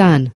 Pakistan.